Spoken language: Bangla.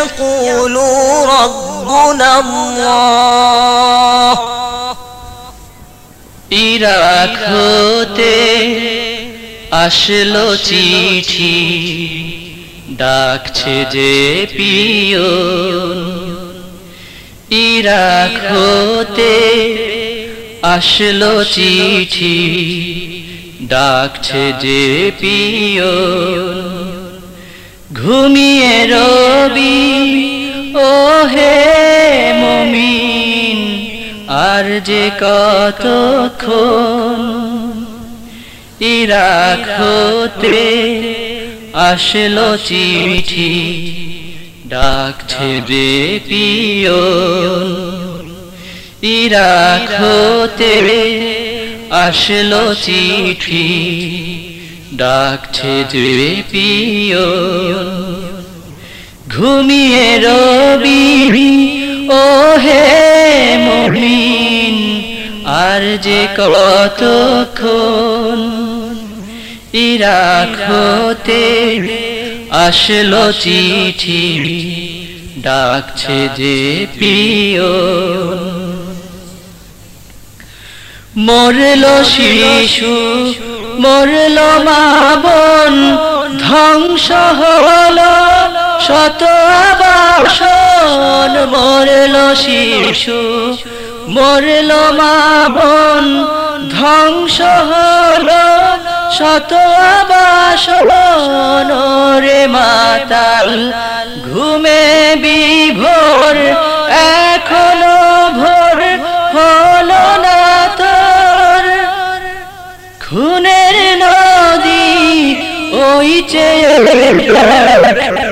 يقولوا ربنا الله ইরাক হতে আসলো চিঠি ডাকছে যে পিও ইরাক হতে আসলো চিঠি ডাকছে যে পিও ঘুমিয়ে রবি। ও হে মমিন, আর যে কতক্ষণ ইরাক আসলো চিঠি, ডাকছে যে পিও ইরাক আসলো চিঠি ডাকছে যে পিও ঘুমিয়ে রবি ও হে মহিন আর যে কতক্ষণ ইরাক হতে আসলো চিঠি ডাকছে যে পিও মরল শিশু, মরল মা বোন, ধ্বংস হল শত বাসন মরল শিশু, মরল মা বোন, ধ্বংস হল শত বাসন রে মাতাল, ঘুমে বিভোর Yeah.